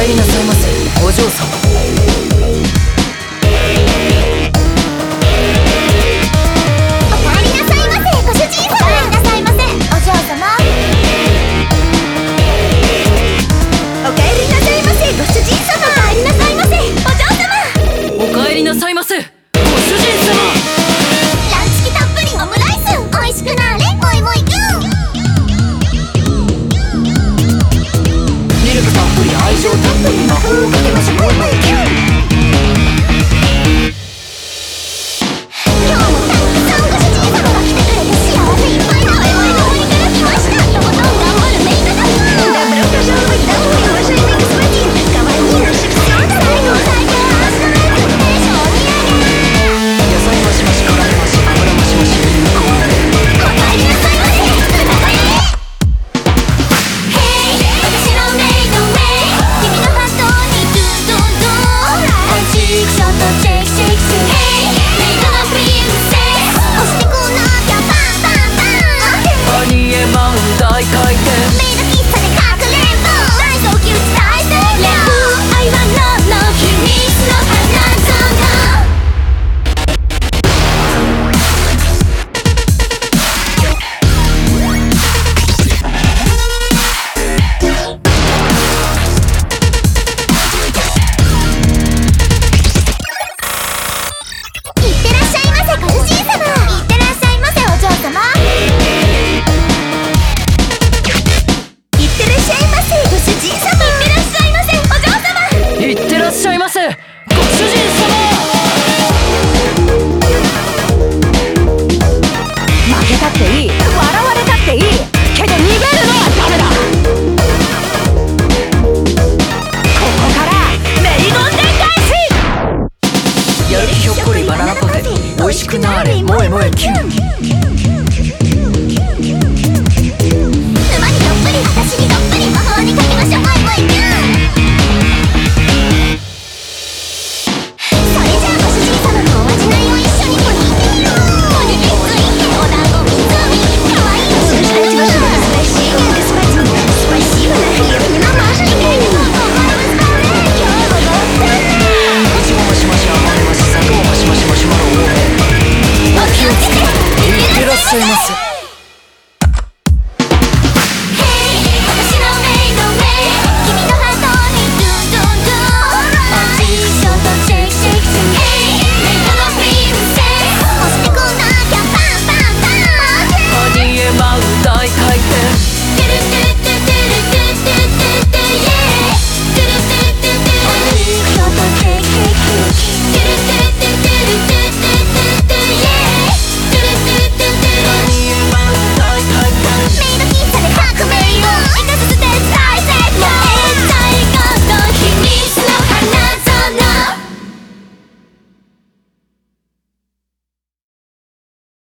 帰りなさいませ。お嬢様。愛情 It was a one-way くなれ。萌え萌えキュン。ゃいます。